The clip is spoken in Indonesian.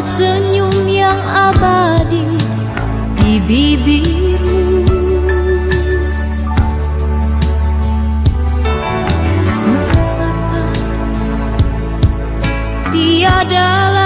senyum yang abadi di bibirmu. Mengapa tiada